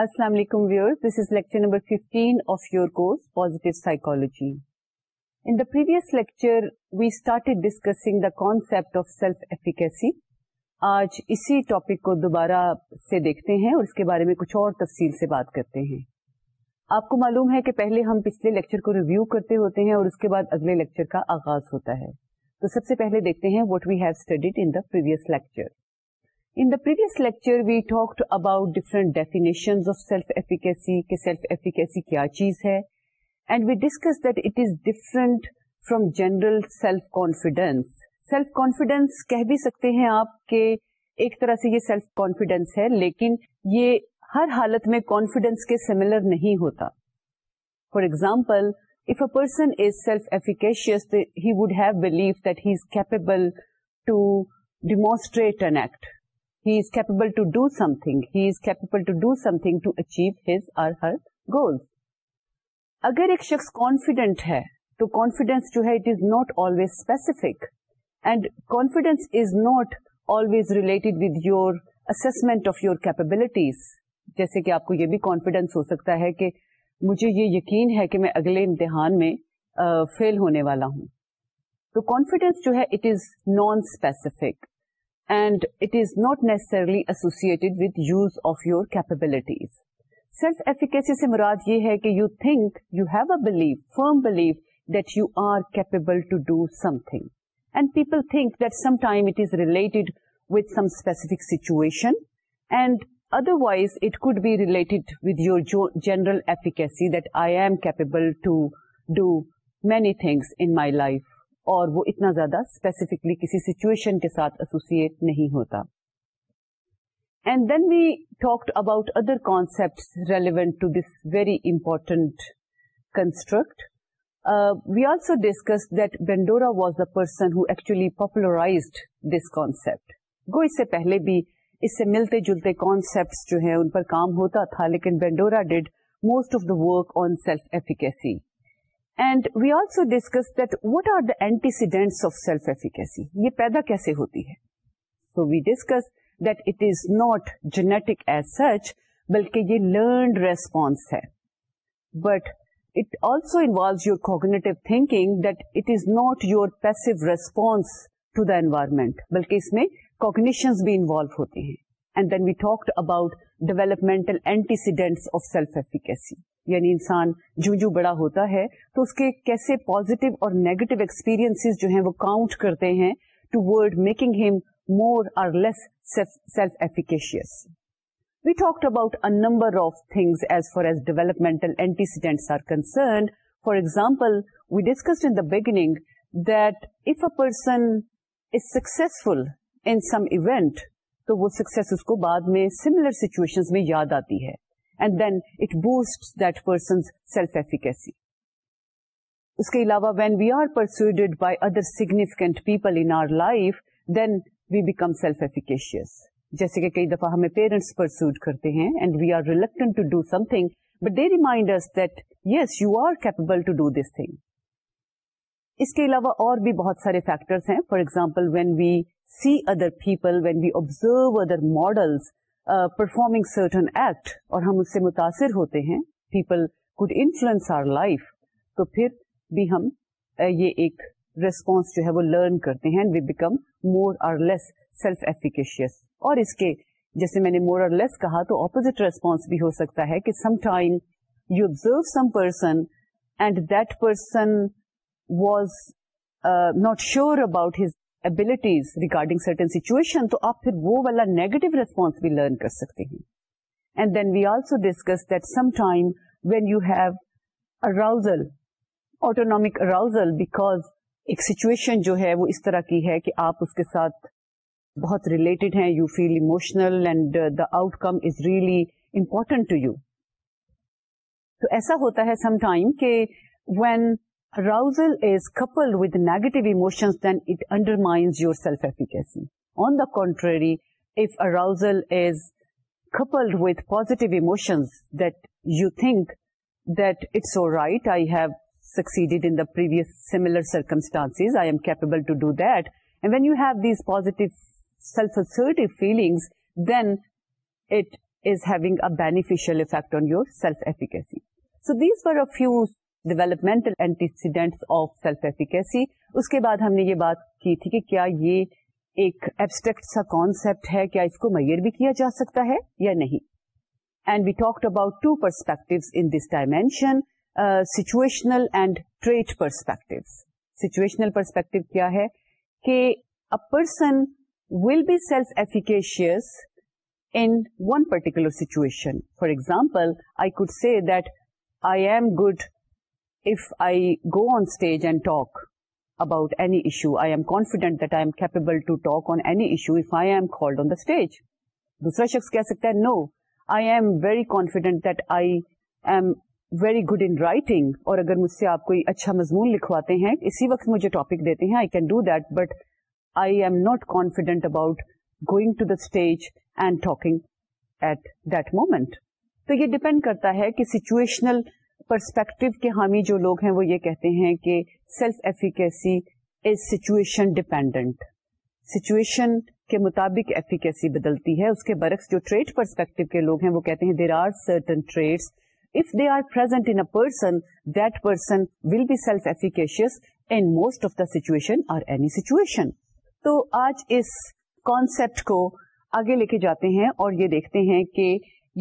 15 کو دوبارہ سے دیکھتے ہیں اور اس کے بارے میں کچھ اور تفصیل سے بات کرتے ہیں آپ کو معلوم ہے کہ پہلے ہم پچھلے لیکچر کو ریویو کرتے ہوتے ہیں اور اس کے بعد اگلے لیکچر کا آغاز ہوتا ہے تو سب سے پہلے دیکھتے ہیں what have studied in the previous lecture in the previous lecture we talked about different definition of self efficacy کہ سیلف ایفیکیسی کیا چیز ہے and we discuss that it is different from general self confidence self confidence کہہ بھی سکتے ہیں آپ کے ایک طرح سے یہ سیلف کافیڈینس ہے لیکن یہ ہر حالت میں کافیڈینس کے سیملر نہیں ہوتا for example if a person is self efficacious he would have believe that he is capable to demonstrate an act he is capable to do something he is capable to do something to achieve his or her goals اگر ایک شخص confident ہے تو confidence جو ہے it is not always specific and confidence is not always related with your assessment of your capabilities جیسے کہ آپ کو یہ بھی کانفیڈینس ہو سکتا ہے کہ مجھے یہ یقین ہے کہ میں اگلے امتحان میں فیل ہونے والا ہوں تو کانفیڈینس جو ہے it is non specific and it is not necessarily associated with use of your capabilities self efficacy سے مراد یہ ہے کہ you think you have a belief firm belief that you are capable to do something and people think that some time it is related with some specific situation and otherwise it could be related with your general efficacy that I am capable to do many things in my life اور وہ اتنا زیادہ specifically کسی situation کے ساتھ associate نہیں ہوتا and then we talk about other concept relevant to this very important construct we also discuss that Bandura was the person who actually popularized this concept گو اس سے پہلے بھی اس سے ملتے جلتے کانسپٹ جو ہیں ان پر کام ہوتا تھا لیکن Bandura did most of the work on self efficacy and we also discuss that what are the antecedents of self efficacy یہ پیدا کیسے ہوتی ہے so we discuss that it is not genetic as such بلکہ یہ learned response ہے but it also involves your cognitive thinking that it is not your passive response to the environment بلکہ اس میں کوگنیشنس بھی انوالو ہوتے ہیں and then we talked about developmental antecedents of self efficacy یعنی انسان جو جو بڑا ہوتا ہے تو اس کے کیسے پوزیٹو اور نیگیٹو ایکسپیرئنس جو ہیں وہ کاؤنٹ کرتے ہیں ٹو ورڈ میکنگ ہم more or less self efficacious we talked about a number of things as far as developmental antecedents are concerned for example we discuss the beginning that if a person is successful in some event تو وہ success اس کو بعد میں similar situation میں یاد آتی ہے and then it boost that person self efficacy اس کے علاوہ when we are persuaded by other significant people in our life then we become self efficacious جیسے کہ کئی دفعہ ہمیں پیرنٹس پرسوڈ کرتے ہیں and we are to do something but they remind reminder that yes you are capable to do this thing اس کے علاوہ اور بھی بہت سارے فیکٹر ہیں for example when we see other people when we observe other models performing certain act اور ہم اس سے متاثر ہوتے ہیں people could influence our life تو پھر بھی ہم یہ ایک ریسپونس جو ہے وہ لرن کرتے ہیں we become more or less self efficacious اور اس کے جیسے میں نے مور آر لیس کہا تو اپوزٹ ریسپانس بھی ہو سکتا ہے کہ sometime you observe some person and that person was not sure about his situation جو ہے وہ اس طرح کی ہے کہ آپ اس کے ساتھ بہت ریلیٹڈ ہیں you feel emotional and the outcome is really important you تو ایسا ہوتا ہے سم ٹائم کہ when arousal is coupled with negative emotions, then it undermines your self-efficacy. On the contrary, if arousal is coupled with positive emotions that you think that it's all right, I have succeeded in the previous similar circumstances, I am capable to do that. And when you have these positive self-assertive feelings, then it is having a beneficial effect on your self-efficacy. So these were a few developmental antecedents of self efficacy اس کے بعد ہم نے یہ بات کی تھی کہ کیا یہ ایک ایبسٹریکٹ سا کانسیپٹ ہے کیا اس کو میئر بھی کیا جا سکتا ہے یا نہیں and we talk about two perspective in this dimension situational and trait perspective situational perspective کیا ہے کہ a person will be self efficacious in one particular situation for example I could see that I am good if I go on stage and talk about any issue, I am confident that I am capable to talk on any issue if I am called on the stage. دوسرا شخص کہہ سکتا ہے no I am very confident that I am very good in writing اور اگر مجھ سے آپ کوئی اچھا مضمون لکھواتے ہیں اسی وقت مجھے ٹاپک دیتے ہیں I can do that but I am not confident about going to the stage and talking at that moment تو یہ ڈپینڈ کرتا ہے کہ سچویشنل پرسپیکٹو کے حامی جو لوگ ہیں وہ یہ کہتے ہیں کہ self efficacy is situation dependent situation کے مطابق ایفیکیسی بدلتی ہے اس کے برعکس جو ٹریڈ پرسپیکٹو کے لوگ ہیں وہ کہتے ہیں there are certain traits if they are present in person that person will be self efficacious in most of the situation اور اینی سچویشن تو آج اس کانسیپٹ کو آگے لے کے جاتے ہیں اور یہ دیکھتے ہیں کہ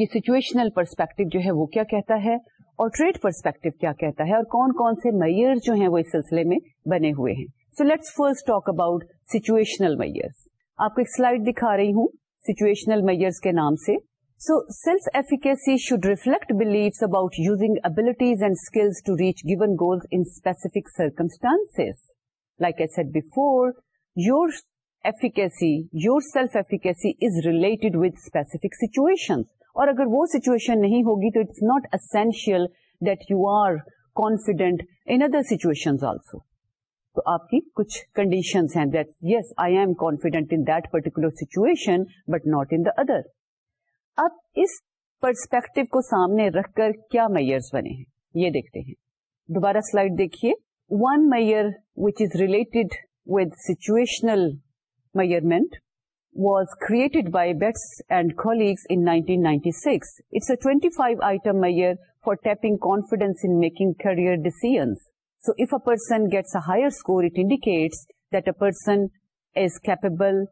یہ سچویشنل پرسپیکٹو جو ہے وہ کیا کہتا ہے اور ٹریڈ پرسپیکٹو کیا کہتا ہے اور کون کون سے میئر جو ہیں وہ اس سلسلے میں بنے ہوئے ہیں so let's first talk about situational measures آپ کو ایک سلائڈ دکھا رہی ہوں سچویشنل میئرس کے نام سے so self efficacy should reflect beliefs about using abilities and skills to reach given goals specific circumstances like a set before your efficacy your self efficacy is related with specific situation اور اگر وہ situation نہیں ہوگی تو it's not essential that you are confident in other situation also تو آپ کی کچھ ہیں that yes I am confident in that particular situation but not in the other اب اس پرسپیکٹو کو سامنے رکھ کر کیا میئرز بنے ہیں یہ دیکھتے ہیں دوبارہ سلائڈ دیکھیے one measure which is related with situational measurement was create by Betz and colleagues in six a twenty five items making career gets a higher person is capable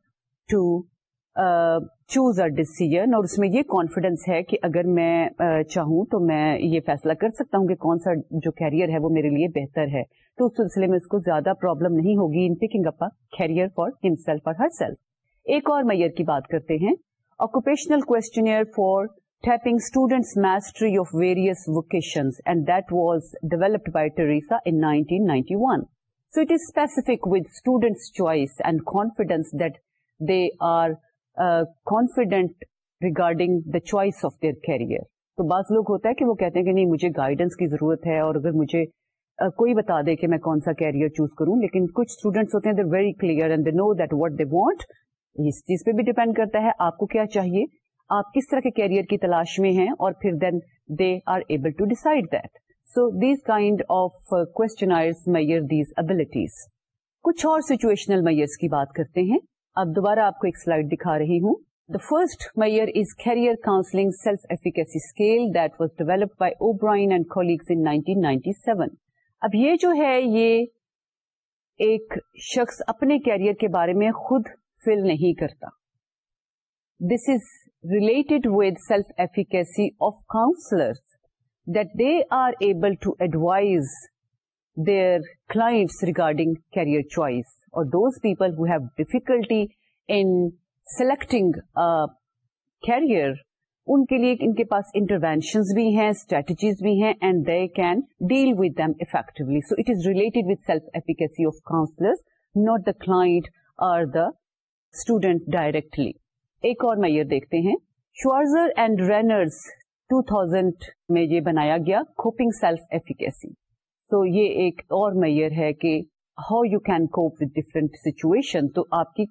choose a decision اور اس میں یہ confidence ہے کہ اگر میں چاہوں تو میں یہ فیصلہ کر سکتا ہوں کہ کون سا جو کیریئر ہے وہ میرے لیے بہتر ہے تو اس سلسلے میں اس کو زیادہ پرابلم نہیں ہوگی اپ career for help for herself ایک اور میئر کی بات کرتے ہیں occupational questionnaire for tapping mastery of various and that was developed by Teresa in 1991 so it is specific with students regarding the choice of their career تو بعض لوگ ہوتا ہے کہ وہ کہتے ہیں کہ نہیں مجھے گائیڈنس کی ضرورت ہے اور اگر مجھے کوئی بتا دے کہ میں کون سا کیریئر چوز کروں لیکن کچھ اسٹوڈینٹس ہوتے ہیں they're very clear and they know that what they want اس چیز پہ بھی ڈیپینڈ کرتا ہے آپ کو کیا چاہیے آپ کس طرح کے کیریئر کی تلاش میں ہیں اور پھر then they are able to decide that so these kind of questionnaires measure these abilities کچھ اور سچویشنل میئرس کی بات کرتے ہیں اب دوبارہ آپ کو ایک سلائڈ دکھا رہی ہوں The first measure is Career Counseling Self-Efficacy Scale that was developed by O'Brien and colleagues in 1997. Ab yeh jo hai, yeh ek shaks apne career ke baare mein khud fill نہیں کرتا this is related with self efficacy of counsellor they are able to advise their clients regarding career choice اور those people who have difficulty in selecting career ان کے لیے ان کے پاس interventions بھی ہیں strategies بھی ہیں and they can deal with them effectively so it is related with self efficacy of counsellor not the client or the student directly ایک اور میئر دیکھتے ہیں شوارزر اینڈ رینرز 2000 میں یہ بنایا گیا کوپنگ سیلف ایفیکیسی تو یہ ایک اور میئر ہے کہ how you can cope with different situation تو آپ کی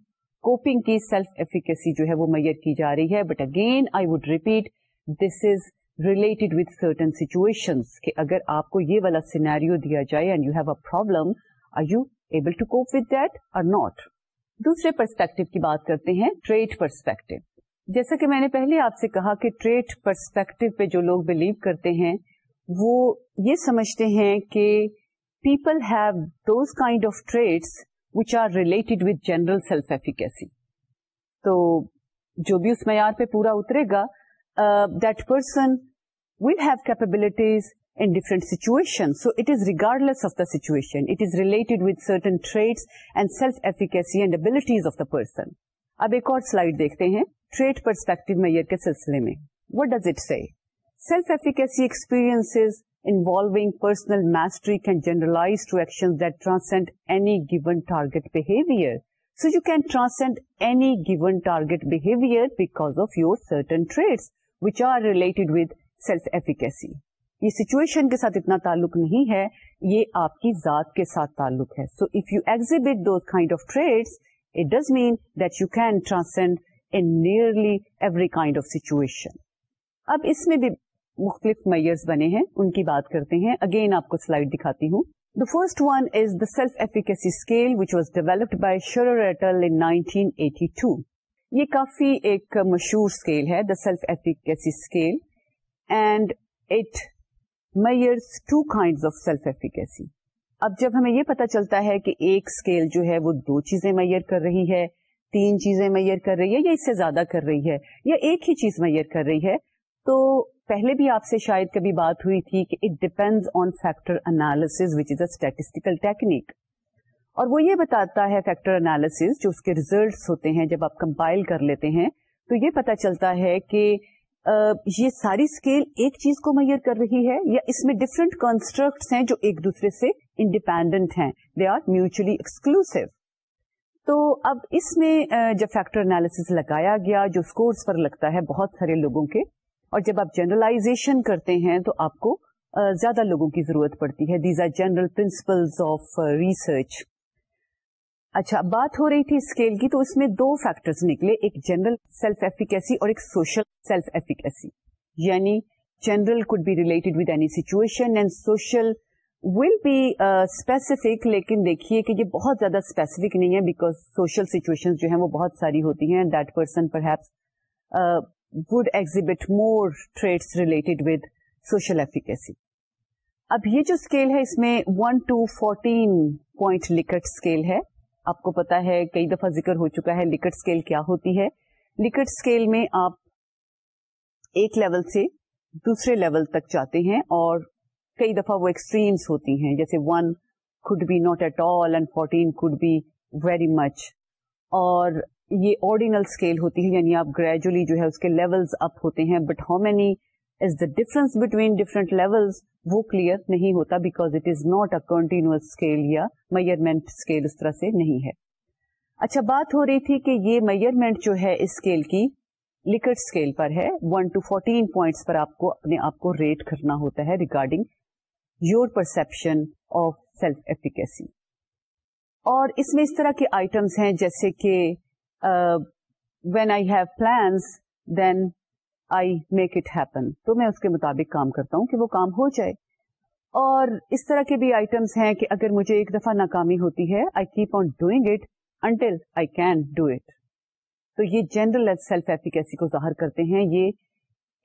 کوپنگ کی سیلف ایفیکیسی جو ہے وہ میئر کی جا رہی ہے but again I would repeat this is related with certain situation کہ اگر آپ کو یہ والا سینیریو دیا جائے and you have a problem are you able to cope with that or not دوسرے پرسپیکٹو کی بات کرتے ہیں ٹریڈ پرسپیکٹو جیسا کہ میں نے پہلے آپ سے کہا کہ ٹریڈ پرسپیکٹو پہ جو لوگ بلیو کرتے ہیں وہ یہ سمجھتے ہیں کہ people have those kind of traits which are related with general self efficacy تو جو بھی اس معیار پہ پورا اترے گا that person will have capabilities in different situations. So it It is is regardless of the situation. related with certain traits and self-efficacy and abilities of the person. اب ایک اور سلسلے میں generalize to any given target behaviour so you can transcend given target behaviour because of your certain trait which are related with self efficacy یہ situation کے ساتھ اتنا تعلق نہیں ہے یہ آپ کی ذات کے ساتھ تعلق ہے so if you exhibit those kind of trait it does mean that you can transcend in nearly every kind of situation اب اس میں بھی مختلف میئرز بنے ہیں ان کی بات کرتے ہیں اگین آپ کو سلائڈ دکھاتی ہوں the first one is the self efficacy scale which was developed by in 1982 یہ کافی ایک مشہور اسکیل ہے the self efficacy scale and it measures two kind of self efficacy اب جب ہمیں یہ پتا چلتا ہے کہ ایک اسکیل جو ہے وہ دو چیزیں میئر کر رہی ہے تین چیزیں میئر کر رہی ہے یا اس سے زیادہ کر رہی ہے یا ایک ہی چیز میئر کر رہی ہے تو پہلے بھی آپ سے شاید کبھی بات ہوئی تھی کہ it depend on factor analysis which is a statistical technique اور وہ یہ بتاتا ہے فیکٹر انالیس جو اس کے ریزلٹس ہوتے ہیں جب آپ کمپائل کر لیتے ہیں تو یہ پتا چلتا ہے کہ یہ ساری اسکیل ایک چیز کو میئر کر رہی ہے یا اس میں ڈفرینٹ کانسٹرکٹس ہیں جو ایک دوسرے سے انڈیپینڈنٹ ہیں دے آر میوچلی ایکسکلوسو تو اب اس میں جب فیکٹر انالیس لگایا گیا جو اسکورس پر لگتا ہے بہت سارے لوگوں کے اور جب آپ جنرلائزیشن کرتے ہیں تو آپ کو زیادہ لوگوں کی ضرورت پڑتی ہے these are general principles of research اچھا بات ہو رہی تھی اسکیل کی تو اس میں دو فیکٹرز نکلے ایک جنرل سیلف ایفیکیسی اور ایک سوشل سیلف ایفیکیسی یعنی general could be related with any situation will be specific لیکن دیکھیے کہ یہ بہت زیادہ اسپیسیفک نہیں ہے بیکاز سوشل سچویشن جو ہیں وہ بہت ساری ہوتی ہیں that person perhaps would exhibit more traits related with social efficacy اب یہ جو اسکیل ہے اس میں one to fourteen point Likert scale ہے آپ کو پتا ہے کئی دفعہ ذکر ہو چکا ہے لکٹ اسکیل کیا ہوتی ہے لکٹ اسکیل میں آپ ایک لیول سے دوسرے لیول تک جاتے ہیں اور کئی دفعہ وہ ایکسٹریمس ہوتی ہیں جیسے one could be not at all and fourteen could be very much اور یہ آرڈینل اسکیل ہوتی ہے یعنی آپ گریجولی جو ہے اس کے لیولز اپ ہوتے ہیں but how many difference between different level وہ کلیئر نہیں ہوتا because it is not a continuous scale یا میئرمنٹ اسکیل اس طرح سے نہیں ہے اچھا بات ہو رہی تھی کہ یہ میئرمنٹ جو ہے اس اسکیل کی لکٹ اسکیل پر ہے 1 ٹو 14 پوائنٹس پر آپ کو اپنے آپ کو ریٹ کرنا ہوتا ہے regarding your perception of self efficacy اور اس میں اس طرح کے آئٹمس ہیں جیسے کہ when I have plans then I make it happen تو میں اس کے مطابق کام کرتا ہوں کہ وہ کام ہو جائے اور اس طرح کے بھی آئٹمس ہیں کہ اگر مجھے ایک دفعہ ناکامی ہوتی ہے I keep on doing it until I can do it تو یہ جنرل سیلف ایفیکیسی کو ظاہر کرتے ہیں یہ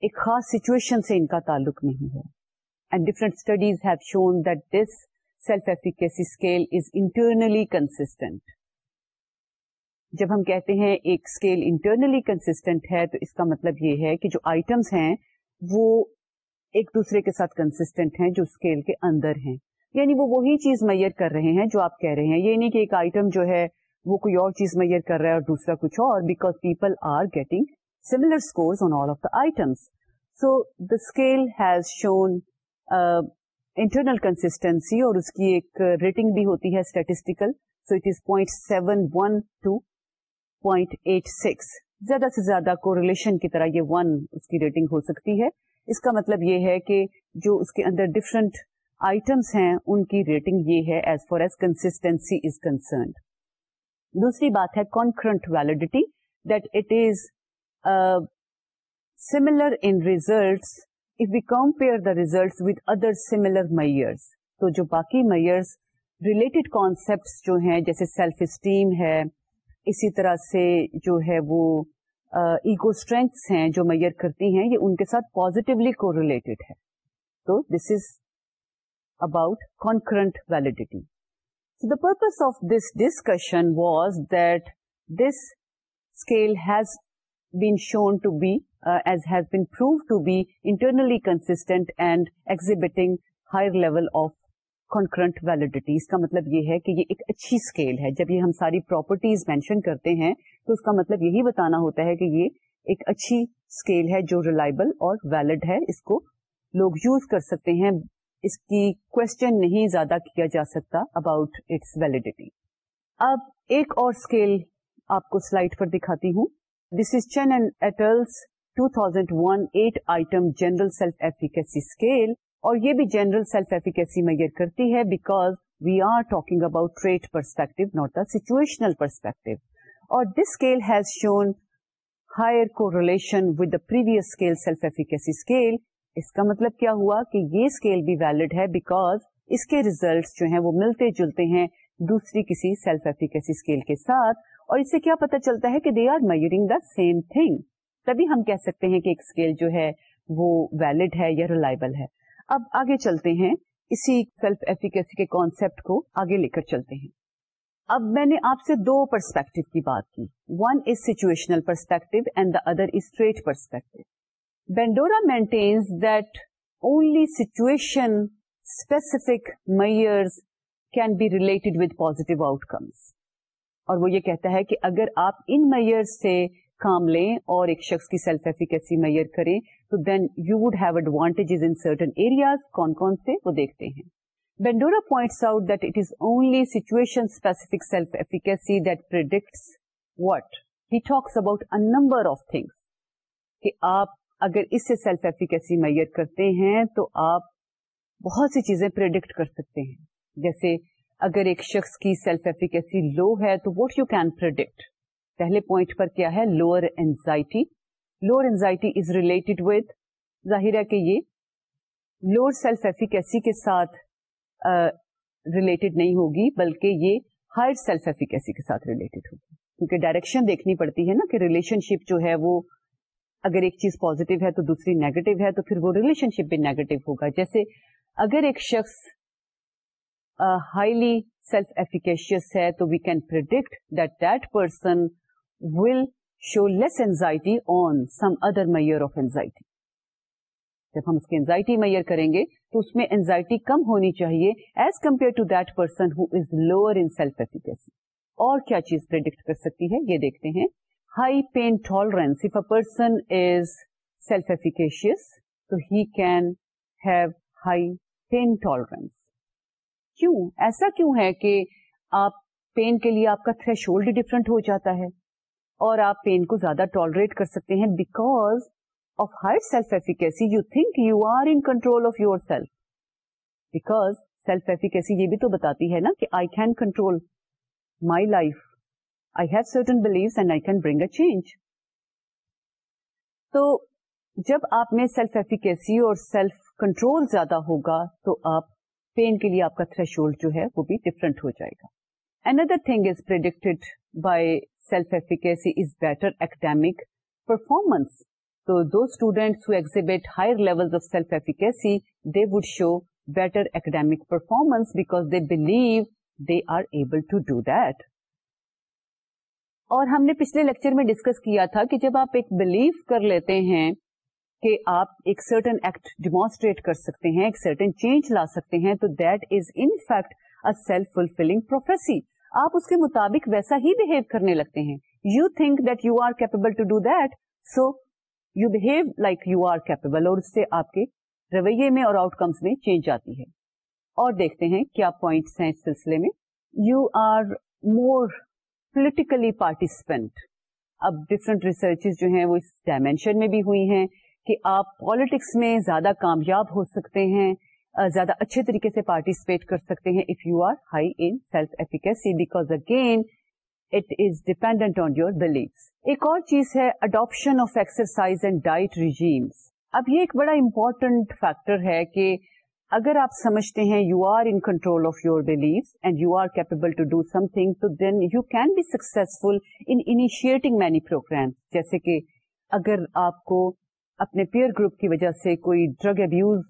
ایک خاص سچویشن سے ان کا تعلق نہیں ہے and different studies have shown that this self efficacy scale is internally constant جب ہم کہتے ہیں ایک اسکیل انٹرنلی کنسٹینٹ ہے تو اس کا مطلب یہ ہے کہ جو آئٹمس ہیں وہ ایک دوسرے کے ساتھ کنسٹینٹ ہیں جو اسکیل کے اندر ہیں یعنی وہ وہی چیز میئر کر رہے ہیں جو آپ کہہ رہے ہیں یہ نہیں کہ ایک آئٹم جو ہے وہ کوئی اور چیز میئر کر رہا ہے اور دوسرا کچھ اور because people are getting similar score on all of the items so the scale has shown internal consistency اور اس کی ایک ریٹنگ بھی ہوتی ہے statistical so it is point seven one two point eight six زیادہ سے زیادہ کو ریلیشن کی طرح یہ ون اس کی ریٹنگ ہو سکتی ہے اس کا مطلب یہ ہے کہ جو اس کے اندر ڈفرنٹ آئٹمس ہیں ان کی ریٹنگ یہ ہے as far as consistency is concerned دوسری بات ہے concurrent validity that it is similar in results if we compare the result with other similar measures تو جو باقی میئرس ریلیٹڈ کانسیپٹس جو ہیں جیسے سیلف اسٹیم ہے اسی طرح سے جو ہے وہ ایگو uh, اسٹرینگس ہیں جو میئر کرتی ہیں یہ ان کے ساتھ پازیٹیولی کو ریلیٹڈ ہے تو this is about concurrent validity the purpose of this discussion was that this scale has been shown to be as has been prove to be internally constant and exhibiting higher level of concurrent validity اس کا مطلب یہ ہے کہ یہ ایک اچھی scale ہے جب یہ ہم ساری پراپرٹیز مینشن کرتے ہیں تو اس کا مطلب یہی بتانا ہوتا ہے کہ یہ ایک اچھی اسکیل ہے جو ریلائبل اور ویلڈ ہے اس کو لوگ یوز کر سکتے ہیں اس کی کوشچن نہیں زیادہ کیا جا سکتا اباؤٹ اٹس ویلڈیٹی اب ایک اور اسکیل آپ کو سلائڈ پر دکھاتی ہوں this is Chen and et al two thousand one eight item general self efficacy scale اور یہ بھی جنرل سیلف ایفیکیسی میئر کرتی ہے because we are talking about trait perspective not the situational perspective اور this scale has shown higher correlation with the previous scale self efficacy scale اس کا مطلب کیا ہوا کہ یہ اسکیل بھی ویلڈ ہے بیکاز اس کے ریزلٹس جو ہیں وہ ملتے جلتے ہیں دوسری کسی سیلف ایفیکیسی اسکیل کے ساتھ اور اس سے کیا پتا چلتا ہے کہ they are measuring the same thing تبھی ہم کہہ سکتے ہیں کہ ایک اسکیل جو ہے وہ ویلڈ ہے یا ریلائبل ہے اب آگے چلتے ہیں اسی سیلف ایفیکیسی کے کانسیپٹ کو آگے لے کر چلتے ہیں اب میں نے آپ سے دو پرسپیکٹو کی بات کی one is situational perspective and the other is trait perspective Bandura maintains that only situation specific measures can be related with positive outcomes اور وہ یہ کہتا ہے کہ اگر آپ ان میئر سے کام لیں اور ایک شخص کی سیلف ایفیکیسی میئر کریں تو then you would have advantages in certain areas کون کون سے وہ دیکھتے ہیں Bandura points what he talks about a number of things کہ آپ اگر اس سے سیلف ایفیکیسی میئر کرتے ہیں تو آپ بہت سی چیزیں پرڈکٹ کر سکتے ہیں جیسے اگر ایک شخص کی سیلف ایفیکیسی لو ہے تو واٹ یو کین پرڈکٹ پہلے پوائنٹ پر کیا ہے lower anxiety lower anxiety is related with ظاہر ہے کہ یہ لوور سیلف ایفیکیسی کے ساتھ ریلیٹڈ نہیں ہوگی بلکہ یہ ہائر سیلف ایفیکیسی کے ساتھ ریلیٹڈ ہوگی کیونکہ ڈائریکشن دیکھنی پڑتی ہے نا کہ ریلیشن شپ جو ہے وہ اگر ایک چیز پوزیٹو ہے تو دوسری نیگیٹو ہے تو پھر وہ ریلیشن شپ بھی نیگیٹو ہوگا جیسے اگر ایک شخص ہائیلی سیلف ایفیکیشیس ہے تو we can predict that that person will show less anxiety on some other measure of anxiety. جب ہم اس کی اینزائٹی میئر کریں گے تو اس میں اینزائٹی کم ہونی چاہیے as compared to that person who is lower in self efficacy اور کیا چیز پرڈکٹ کر سکتی ہے یہ دیکھتے ہیں high pain tolerance of a person is self efficacious تو he can have high pain tolerance کیوں ایسا کیوں ہے کہ آپ پین کے لیے آپ کا تھریش ہولڈ ڈفرنٹ ہو جاتا ہے اور آپ پین کو زیادہ ٹالریٹ کر سکتے ہیں because of high self efficacy you think you are in control of your self because self efficacy یہ بھی تو بتاتی ہے نا کہ I can control my life I have certain belief can bring a change تو جب آپ میں سیلف ایفیکیسی اور سیلف کنٹرول زیادہ ہوگا تو آپ پین کے لیے آپ کا تھریش جو ہے وہ بھی ڈفرنٹ ہو جائے گا Another thing is predicted by self-efficacy is better academic performance. So those students who exhibit higher levels of self-efficacy, they would show better academic performance because they believe they are able to do that. اور ہم نے پچھلے lecture میں discuss کیا تھا کہ جب آپ ایک بلیف کر لیتے ہیں کہ آپ ایک سرٹن ایکٹ ڈیمانسٹریٹ کر سکتے ہیں ایک سرٹن چینج لا سکتے ہیں تو that is in fact self fulfilling prophecy آپ اس کے مطابق ویسا ہی بہیو کرنے لگتے ہیں you think that you are capable to do that so you behave like you are capable اور اس سے آپ کے رویے میں اور آؤٹ کمس میں چینج آتی ہے اور دیکھتے ہیں کیا پوائنٹس ہیں اس سلسلے میں you are more politically participant اب ڈفرنٹ ریسرچ جو ہیں وہ اس ڈائمینشن میں بھی ہوئی ہیں کہ آپ پالیٹکس میں زیادہ کامیاب ہو سکتے ہیں زیادہ اچھے طریقے سے پارٹیسپیٹ کر سکتے ہیں if you are high in self efficacy because again it is dependent on your belief ایک اور چیز ہے adoption of exercise and diet regimes اب یہ ایک بڑا امپورٹنٹ فیکٹر ہے کہ اگر آپ سمجھتے ہیں you are in control of your belief and you are capable to do something to then you can be successful initiating many program جیسے کہ اگر آپ کو اپنے پیئر گروپ کی وجہ سے کوئی ڈرگ ابیوز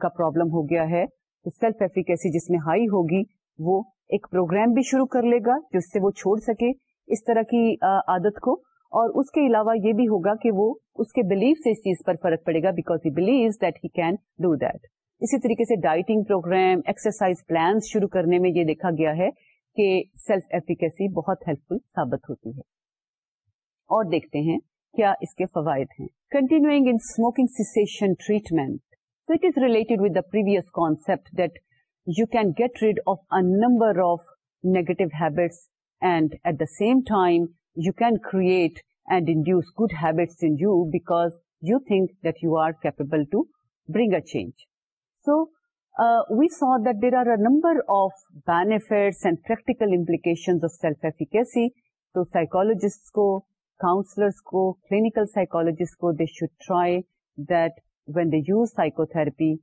کا پرابلم ہو گیا ہے تو سیلف ایفیکیسی جس میں ہائی ہوگی وہ ایک پروگرام بھی شروع کر لے گا جس سے وہ چھوڑ سکے اس طرح کی عادت کو اور اس کے علاوہ یہ بھی ہوگا کہ وہ اس کے بلیف سے اس چیز پر فرق پڑے گا because he believes that he can do that اسی طریقے سے ڈائٹنگ پروگرام ایکسرسائز پلانس شروع کرنے میں یہ دیکھا گیا ہے کہ سیلف ایفیکیسی بہت ہیلپ فل ثابت ہوتی ہے اور دیکھتے ہیں کیا اس کے فوائد ہیں continuing in smoking treatment so it is related with the previous concept that you can get rid of a number of negative habits and at the same time you can create and induce good habits you think that you are capable to bring a change so we so that there are a number of benefits and practical implications of self efficacy to psychologist کو counsellors کو clinical psychologist کو د ش should try the when they use psychotherapy,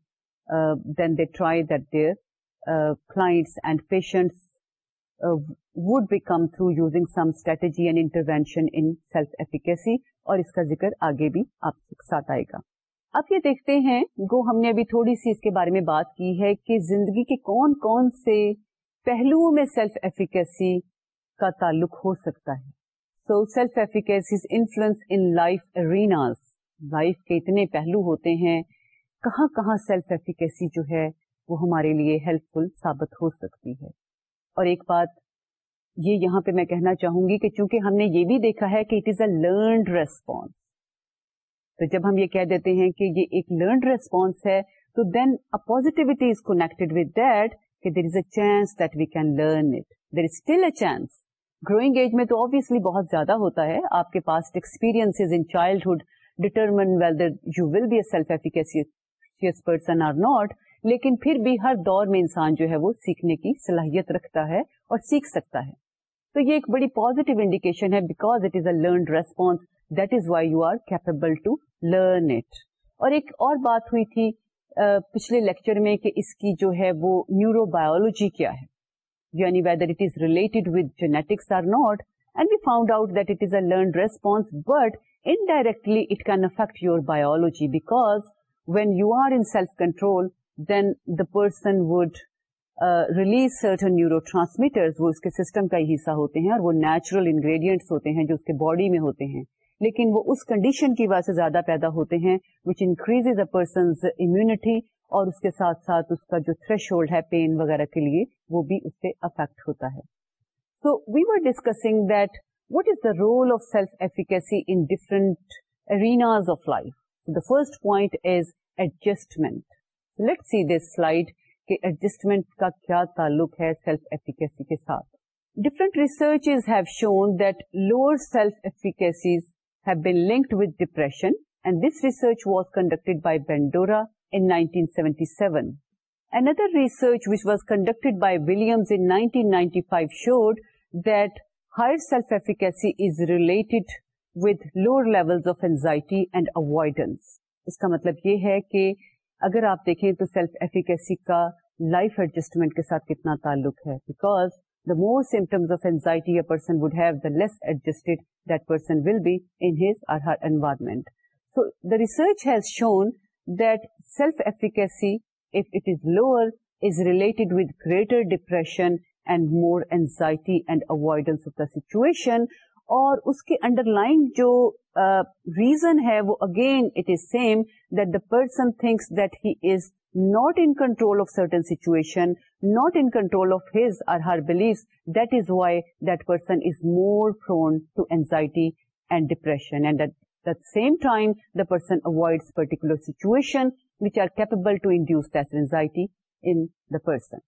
uh, then they try that their uh, clients and patients uh, would become through using some strategy and intervention in self-efficacy. اور اس کا ذکر آگے بھی آپ کے ساتھ آئے گا اب یہ دیکھتے ہیں گو ہم نے ابھی تھوڑی سی اس کے بارے میں بات کی ہے کہ زندگی کے کون کون سے پہلوؤں میں سیلف ایفیکیسی کا تعلق ہو سکتا ہے so self efficacy influence in life arenas life کے اتنے پہلو ہوتے ہیں کہاں کہاں سیلف ایفیکیسی جو ہے وہ ہمارے لیے ہیلپ فل ثابت ہو سکتی ہے اور ایک بات یہ یہاں پہ میں کہنا چاہوں گی کہ چونکہ ہم نے یہ بھی دیکھا ہے کہ it is a learned response تو جب ہم یہ کہہ دیتے ہیں کہ یہ ایک لرنڈ ریسپونس ہے تو then a positivity is connected with that کہ there is a chance that we can learn it there is still a chance growing age میں تو بہت زیادہ ہوتا ہے آپ کے پاس experience in childhood determine whether you efficacious be a not, لیکن پھر بھی ہر دور میں انسان جو ہے وہ سیکھنے کی صلاحیت رکھتا ہے اور سیکھ سکتا ہے تو یہ ایک بڑی پازیٹیو انڈیکیشن ہے because it is a learn response that is why you are capable to learn it اور ایک اور بات ہوئی تھی پچھلے لیکچر میں کہ اس کی جو ہے وہ نیورو بایولوجی کیا ہے یعنی whether it is related with genetics or not and we found out that it is a learned response but indirectly it can affect your biology because when you are in self control then the person would release certain neuro system کا ہی حصہ ہوتے ہیں اور وہ natural ingredients ہوتے ہیں جو اس کے باڈی میں ہوتے ہیں لیکن وہ اس کنڈیشن کی وجہ سے زیادہ پیدا ہوتے ہیں which increase a person's immunity اور اس کے ساتھ ساتھ اس کا جو تھریش ہولڈ ہے پین وغیرہ کے لیے وہ بھی اس سے افیکٹ ہوتا ہے so we were discussing that what is the ر of self efficacy different arenas of life the first point is adjustment let see this کہ ایڈجسٹمنٹ کا کیا تعلق ہے سیلف ایفیکیسی کے ساتھ different research have that lower self been linked with depression cited by Bandura 1977 Another research research was conducted by Williams in 1995 showed that ہائرلفیسیٹڈ level anxiety and avoidance اس کا مطلب یہ ہے کہ اگر آپ دیکھیں تو سیلف ایفیکیسی کا لائف ایڈجسٹمنٹ کے ساتھ کتنا تعلق ہے because the more symptoms of anxiety person would have the less adjust that person will be in his or her environment so the research has shown that self efficacy if it is is lower related with greater depression and more anxiety and avoidance of the situation اور اس کے under line جو reason ہے وہ again it is same the person thinks that he is not in control of certain situation not in control of his or her beliefs that is why the person is more prone to anxiety and depression same time the person avoid particular situation which are capable to induce this anxiety in the person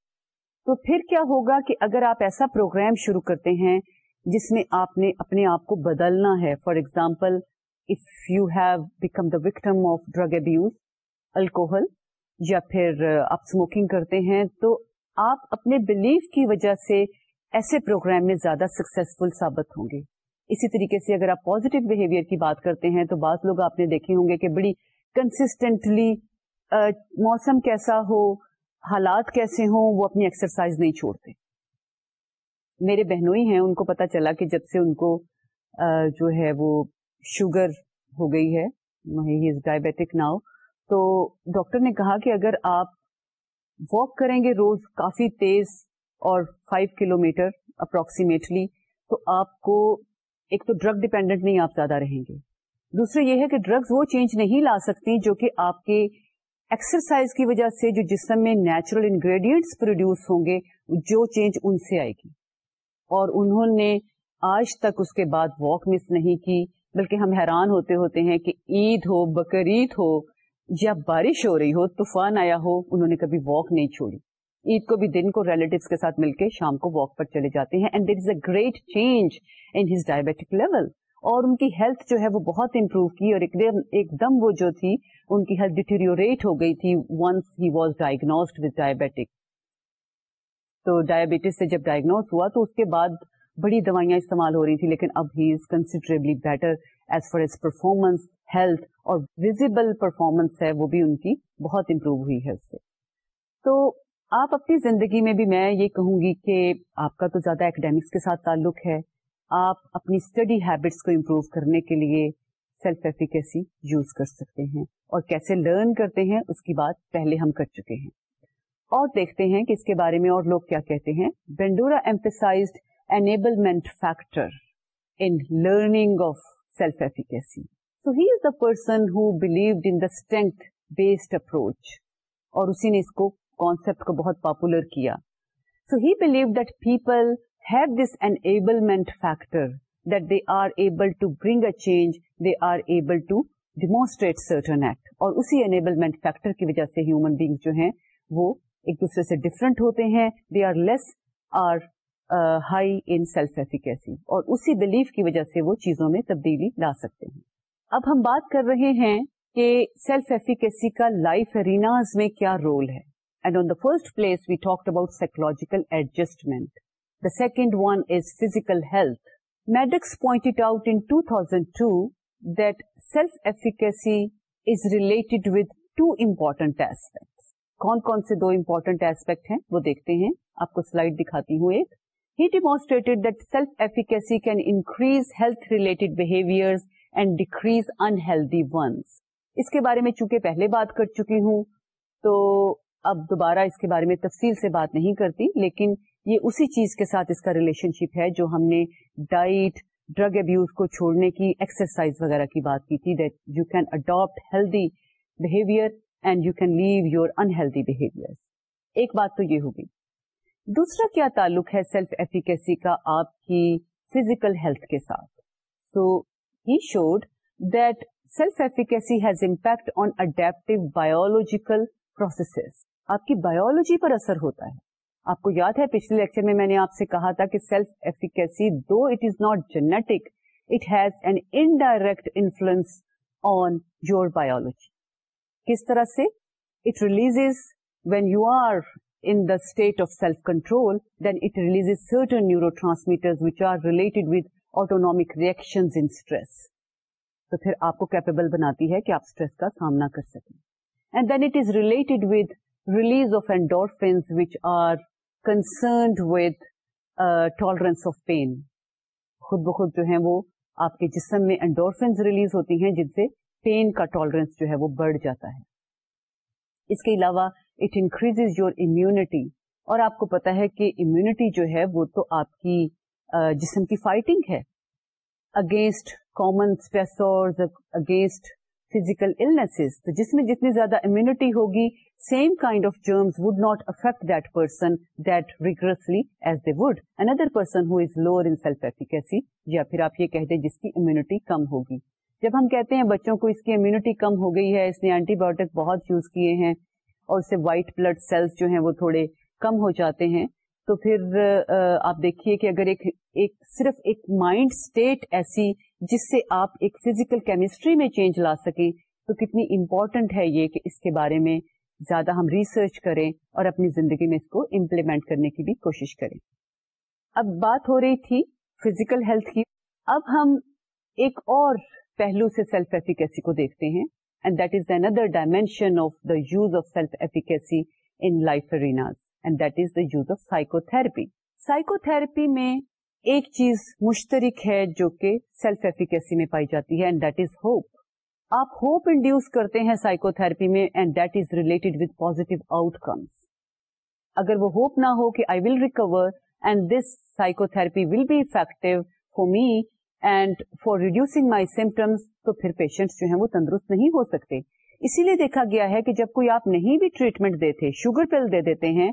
تو پھر کیا ہوگا کہ اگر آپ ایسا programme شروع کرتے ہیں جس میں آپ نے اپنے آپ کو بدلنا ہے for example if you have become the victim of drug abuse alcohol یا پھر آپ اسموکنگ کرتے ہیں تو آپ اپنے بلیف کی وجہ سے ایسے پروگرام میں زیادہ سکسیزفل ثابت ہوں گے اسی طریقے سے اگر آپ پازیٹو بہیویئر کی بات کرتے ہیں تو بعض لوگ آپ نے دیکھے ہوں گے کہ بڑی کنسسٹینٹلی موسم کیسا ہو حالات کیسے ہوں وہ اپنی ایکسرسائز نہیں چھوڑتے میرے بہنوئی ہیں ان کو پتا چلا کہ جب سے ان کو جو ہے وہ شوگر ہو گئی ہے ناؤ تو ڈاکٹر نے کہا کہ اگر آپ واک کریں گے روز کافی تیز اور فائیو کلو میٹر اپروکسیمیٹلی تو آپ کو ایک تو ڈرگ ڈیپینڈنٹ نہیں آپ زیادہ رہیں گے دوسرے یہ ہے کہ ڈرگز وہ چینج نہیں لا سکتی جو کہ آپ کے ایکسرسائز کی وجہ سے جو جسم میں نیچرل انگریڈینٹس پروڈیوس ہوں گے جو چینج ان سے آئے گی اور انہوں نے آج تک اس کے بعد واک مس نہیں کی بلکہ ہم حیران ہوتے ہوتے ہیں کہ عید ہو بقرعید عید ہو یا بارش ہو رہی ہو طوفان آیا ہو انہوں نے کبھی واک نہیں چھوڑی عید کو بھی دن کو ریلیٹیوس کے ساتھ مل کے شام کو واک پر چلے جاتے ہیں and there is a great change in his diabetic level اور ان کی ہیلتھ جو ہے وہ بہت امپروو کی اور ایک دم وہ جو تھی ان کی ہیلتھ ڈیٹیریوریٹ ہو گئی تھی once he was diagnosed with diabetic تو ڈائبٹیز سے جب ڈائگنوز ہوا تو اس کے بعد بڑی دوائیاں استعمال ہو رہی تھی لیکن اب he is considerably better as far performance health اور ویزیبل پرفارمنس ہے وہ بھی ان کی بہت امپروو ہوئی ہے اس سے تو آپ اپنی زندگی میں بھی میں یہ کہوں گی کہ آپ کا تو زیادہ اکیڈیمکس کے ساتھ تعلق ہے آپ اپنی اسٹڈی ہیبٹس کو امپروو کرنے کے لیے سیلف ایفیکیسی یوز کر سکتے ہیں اور کیسے لرن کرتے ہیں اس کی بات پہلے ہم کر چکے ہیں اور دیکھتے ہیں کہ اس کے بارے میں اور لوگ کیا کہتے ہیں Bandura factor in learning of self efficacy so he is the person who believed strength based approach اور اسی نے اس کو کانسپٹ کو بہت پاپولر کیا so he believe that people change they are able to demonstrate certain act اور اسی اینبلینٹ فیکٹر کی وجہ سے ہیومن بیگ جو ہیں وہ ایک دوسرے سے ڈفرنٹ ہوتے ہیں دے آر لیس ہائی انفیکیسی اور اسی بلیف کی وجہ سے وہ چیزوں میں تبدیلی لا سکتے ہیں اب ہم بات کر رہے ہیں کہ سیلف ایفیکیسی کا لائف ریناز میں کیا رول ہے and on the first place we talk about psychological adjustment second one is Woh دو امپورٹنٹ ایسپیکٹ ہیں وہ دیکھتے ہیں ایک ہی that self efficacy can increase health related behavior and decrease unhealthy ones اس کے بارے میں چونکہ پہلے بات کر چکی ہوں تو اب دوبارہ اس کے بارے میں تفصیل سے بات نہیں کرتی لیکن یہ اسی چیز کے ساتھ اس کا ریلیشن شپ ہے جو ہم نے ڈائٹ ڈرگ ابیوز کو چھوڑنے کی ایکسرسائز وغیرہ کی بات کی تھی that you can adapt healthy behaviour and you can leave your unhealthy behaviour ایک بات تو یہ ہوگی دوسرا کیا تعلق ہے سیلف ایفیکیسی کا آپ کی فزیکل ہیلتھ کے ساتھ so he showed that self efficacy has impact on adaptive biological processes آپ کی بایولوجی پر اثر ہوتا ہے آپ کو یاد ہے پچھلے لیکچر میں میں نے آپ سے کہا تھا کہ self efficacy though it is not genetic it has an indirect influence on your biology کس طرح سے it release when you are in the state of self control then it release certain neurotransmitter which are related with autonomic reaction in stress تو پھر آپ کو capable بناتی ہے کہ آپ اسٹریس کا سامنا کر سکیں and then it is related with release of endorphins which are concerned with tolerance of pain خود بخود جو ہے وہ آپ کے جسم میں ریلیز ہوتی ہیں جن سے پین کا ٹالرنس جو ہے وہ بڑھ جاتا ہے اس کے علاوہ اٹ انکریز یور امیونٹی اور آپ کو پتا ہے کہ امیونٹی جو ہے وہ تو آپ کی جسم کی فائٹنگ ہے against common stressor against physicals تو جس میں جتنی زیادہ امیونٹی ہوگی same kind of germs would not affect that that person person as they would another who is lower in self efficacy یا پھر آپ یہ کہہ دیں جس کی امیونٹی کم ہوگی جب ہم کہتے ہیں بچوں کو اس کی امیونٹی کم ہو گئی ہے اس نے اینٹی بایوٹک بہت یوز کیے ہیں اور اس سے وائٹ بلڈ سیلس جو ہیں وہ تھوڑے کم ہو جاتے ہیں تو پھر آپ دیکھیے کہ اگر ایک ایک صرف ایک مائنڈ اسٹیٹ ایسی جس سے آپ ایک فزیکل کیمسٹری میں چینج لا سکیں تو کتنی امپورٹنٹ ہے یہ کہ اس کے بارے میں زیادہ ہم ریسرچ کریں اور اپنی زندگی میں اس کو امپلیمنٹ کرنے کی بھی کوشش کریں اب بات ہو رہی تھی فزیکل ہیلتھ کی اب ہم ایک اور پہلو سے سیلف ایفیکیسی کو دیکھتے ہیں and that is another dimension of the use of self efficacy in life and that is the use therapy psychotherapy میں ایک چیز مشترک ہے جو کہ سیلف ایفیکیسی میں پائی جاتی ہے and that is hope hope آپ انڈیوس کرتے ہیں سائیکو تھراپی میں and that is related outcomes اگر وہ ہوپ نہ ہو کہ I will recover and this psychotherapy will be effective for me and for reducing my symptoms تو پھر پیشنٹ جو ہیں وہ تندرست نہیں ہو سکتے اسی لیے دیکھا گیا ہے کہ جب کوئی آپ نہیں بھی ٹریٹمنٹ دیتے شوگر پل دے دیتے ہیں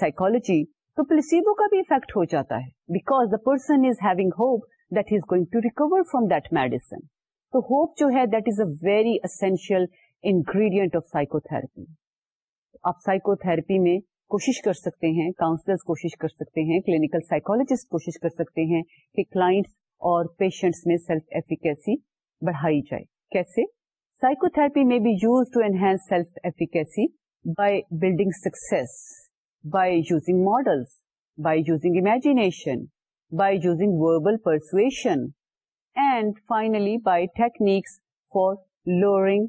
سائیکولوجی تو پلیسیبو کا بھی افیکٹ ہو جاتا ہے because the person is having hope that is going to recover that medicine تو ہوپ جو ہے that is a very essential ingredient of psychotherapy آپ سائیکو تھراپی میں کوشش کر سکتے ہیں کاؤنسلر کوشش کر سکتے ہیں کلینکل سائیکولوجسٹ کوشش کر سکتے ہیں کہ کلائنٹس اور پیشنٹس میں سیلف ایفیکیسی بڑھائی جائے کیسے سائیکو تھراپی میں be use to enhance self efficacy by building success by using models by using imagination, by using verbal persuasion, and finally by techniques for lowering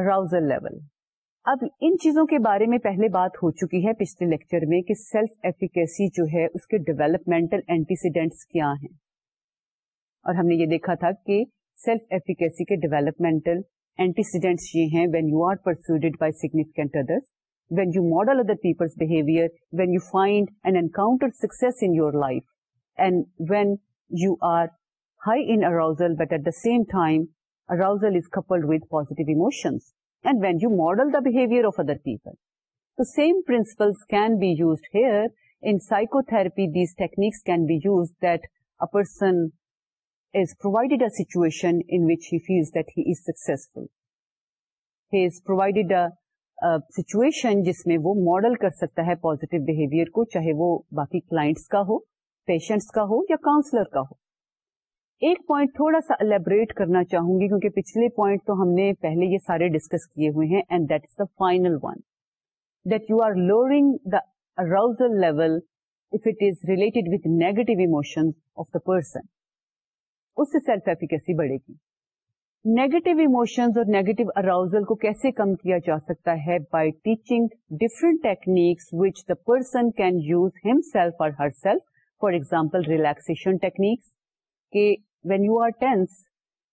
arousal level اب ان چیزوں کے بارے میں پہلے بات ہو چکی ہے پچھلے لیکچر میں کہ سیلف ایفیکیسی جو ہے اس کے ڈیولپمنٹل اینٹیسیڈینٹس کیا ہیں اور ہم نے یہ دیکھا تھا کہ سیلف ایفیکیسی کے ڈیولپمنٹل اینٹیسیڈینٹس یہ ہیں when you are persuaded by significant others with you model other people when you finder life same principle can be used رپی these techniques can be use that a persuaded اچھے situation uh, جس میں وہ model کر سکتا ہے positive behaviour کو چاہے وہ باقی کلائنٹس کا ہو پیشنٹس کا ہو یا کاؤنسلر کا ہو ایک پوائنٹ تھوڑا سا البریٹ کرنا چاہوں گی کیونکہ پچھلے پوائنٹ تو ہم نے پہلے یہ سارے ڈسکس کیے ہوئے ہیں and that is the final one that you are the arousal level of it is related with negative emotion of the person اس سے سیلف ایفیکیسی بڑھے گی نیگیٹو ایموشنز اور نیگیٹو اراؤزل کو کیسے کم کیا جا سکتا ہے by teaching different techniques which the person can use himself or herself for example relaxation techniques کہ وین یو آر ٹینس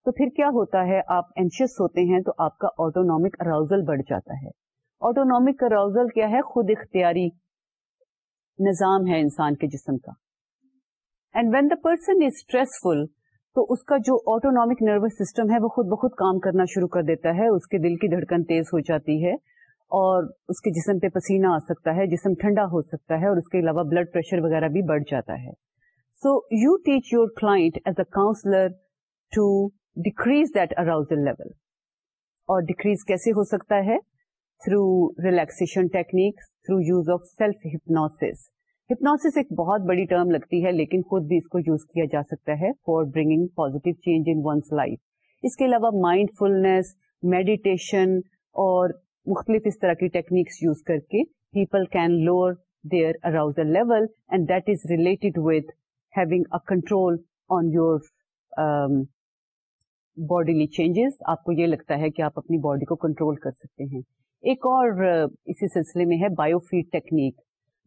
تو پھر کیا ہوتا ہے آپ اینشیس ہوتے ہیں تو آپ کا آٹونک اراؤزل بڑھ جاتا ہے آٹونک اراؤزل کیا ہے خود اختیاری نظام ہے انسان کے جسم کا and when the person is stressful تو اس کا جو آٹونک نروس سسٹم ہے وہ خود بخود کام کرنا شروع کر دیتا ہے اس کے دل کی دھڑکن تیز ہو جاتی ہے اور اس کے جسم پہ پسینہ آ سکتا ہے جسم ٹھنڈا ہو سکتا ہے اور اس کے علاوہ بلڈ پریشر وغیرہ بھی بڑھ جاتا ہے so you teach your as a counsellor to decrease that arousal level اور ڈیکریز کیسے ہو سکتا ہے through relaxation technique through use of self hypnosis hypnosis ایک بہت بڑی ٹرم لگتی ہے لیکن خود بھی اس کو یوز کیا جا سکتا ہے for bringing change in one's life اس کے علاوہ مائنڈ فلنس میڈیٹیشن اور مختلف اس طرح کی ٹیکنیکس یوز کر کے people can lower their arouse level and that is related with having a control on your bodily changes آپ کو یہ لگتا ہے کہ آپ اپنی باڈی کو کنٹرول کر سکتے ہیں ایک اور اسی سلسلے میں ہے bio feed technique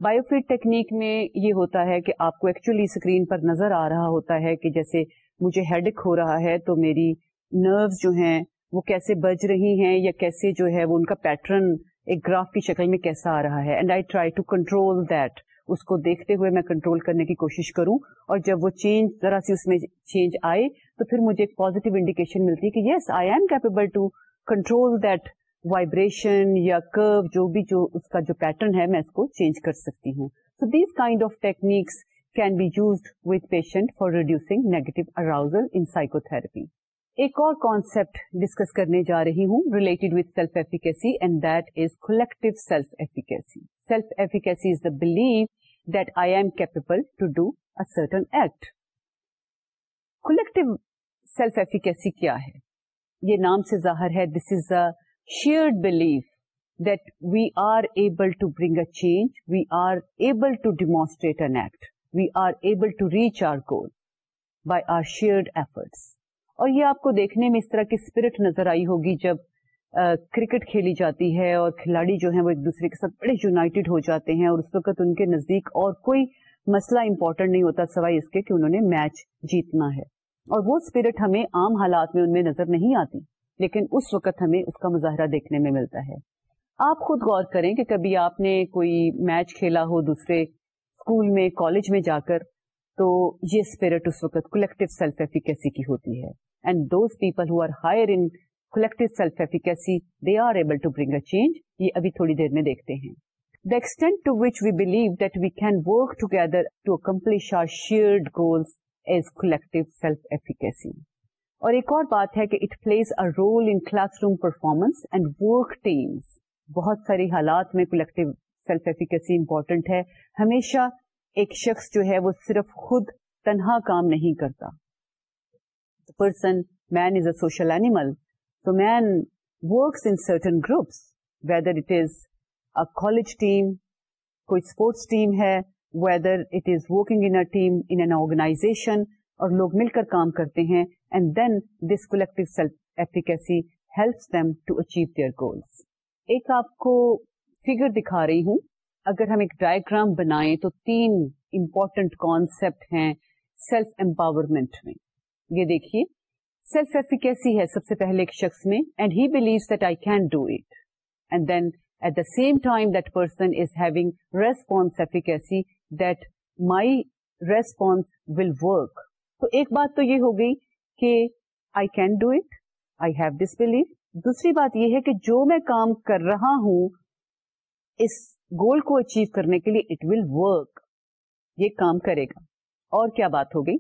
bio feed technique میں یہ ہوتا ہے کہ آپ کو ایکچولی اسکرین پر نظر آ رہا ہوتا ہے کہ جیسے مجھے ہیڈک ہو رہا ہے تو میری نروز جو ہیں وہ کیسے بج رہی ہیں یا کیسے جو ہے وہ ان کا پیٹرن ایک گراف کی شکل میں کیسا آ رہا ہے and I try to control that اس کو دیکھتے ہوئے میں کنٹرول کرنے کی کوشش کروں اور جب وہ چینج ذرا سی اس میں چینج آئے تو پھر مجھے ایک پازیٹیو انڈیکیشن ملتی ہے کہ yes I am capable to control that vibration یا کرو جو بھی جو اس کا جو پیٹرن ہے میں اس کو چینج کر سکتی ہوں so these kind of techniques can be use with patient for reducing negative arousal in psychotherapy ایک اور کانسیپٹ ڈسکس کرنے جا رہی ہوں related with self efficacy and that is collective self efficacy self efficacy is the believe that I am capable to do certain act collective self efficacy کیا ہے یہ نام سے ظاہر ہے this is the shared believe that we are able to bring change we are ایبلسٹریٹ we are abled efforts اور یہ آپ کو دیکھنے میں اس طرح کی اسپرٹ نظر آئی ہوگی جب کرکٹ کھیلی جاتی ہے اور کھلاڑی جو ہیں وہ ایک دوسرے کے ساتھ بڑے یوناٹیڈ ہو جاتے ہیں اور اس وقت ان کے نزدیک اور کوئی مسئلہ امپورٹنٹ نہیں ہوتا سوائے اس کے کہ انہوں نے میچ جیتنا ہے اور وہ اسپرٹ ہمیں عام حالات میں ان میں نظر نہیں آتی لیکن اس وقت ہمیں اس کا مظاہرہ دیکھنے میں ملتا ہے آپ خود غور کریں کہ کبھی آپ نے کوئی میچ کھیلا ہو دوسرے اسکول میں کالج میں جا کر تو یہ اسپرٹ اس وقت کولیکٹو سیلف ایفیکیسی کی ہوتی ہے and those people who are higher in collective self efficacy they are able to bring a change یہ ابھی تھوڑی دیر میں دیکھتے ہیں the extent to which we believe that we can work together to accomplish our shared goals is collective self efficacy اور ایک اور بات ہے کہ it plays a role in classroom performance and work teams بہت ساری حالات میں کلیکٹو سیلف ایفیکسی امپورٹنٹ ہے ہمیشہ ایک شخص جو ہے وہ صرف خود تنہا کام نہیں کرتا person man is a social animal تو man works in certain groups whether it is a college team کوئی اسپورٹس ٹیم ہے ویدر اٹ از ورکنگ اور لوگ مل کر کام کرتے ہیں and then this collective self efficacy helps them to achieve their goals ایک آپ کو فیگر دکھا رہی ہوں اگر ہم ایک ڈائگرام بنائیں تو تین امپورٹنٹ کانسیپٹ ہیں سیلف امپاورمنٹ میں یہ دیکھیے سیلف ایفیکیسی ہے سب سے پہلے ایک شخص میں and he believes that I can do it and then at the same time that person is having response efficacy that my response will work تو ایک بات تو یہ ہو گئی کہ I can do it I have this believe دوسری بات یہ ہے کہ جو میں کام کر رہا ہوں اس گول کو اچیو کرنے کے لیے اٹ ول ورک یہ کام کرے گا اور کیا بات ہو گئی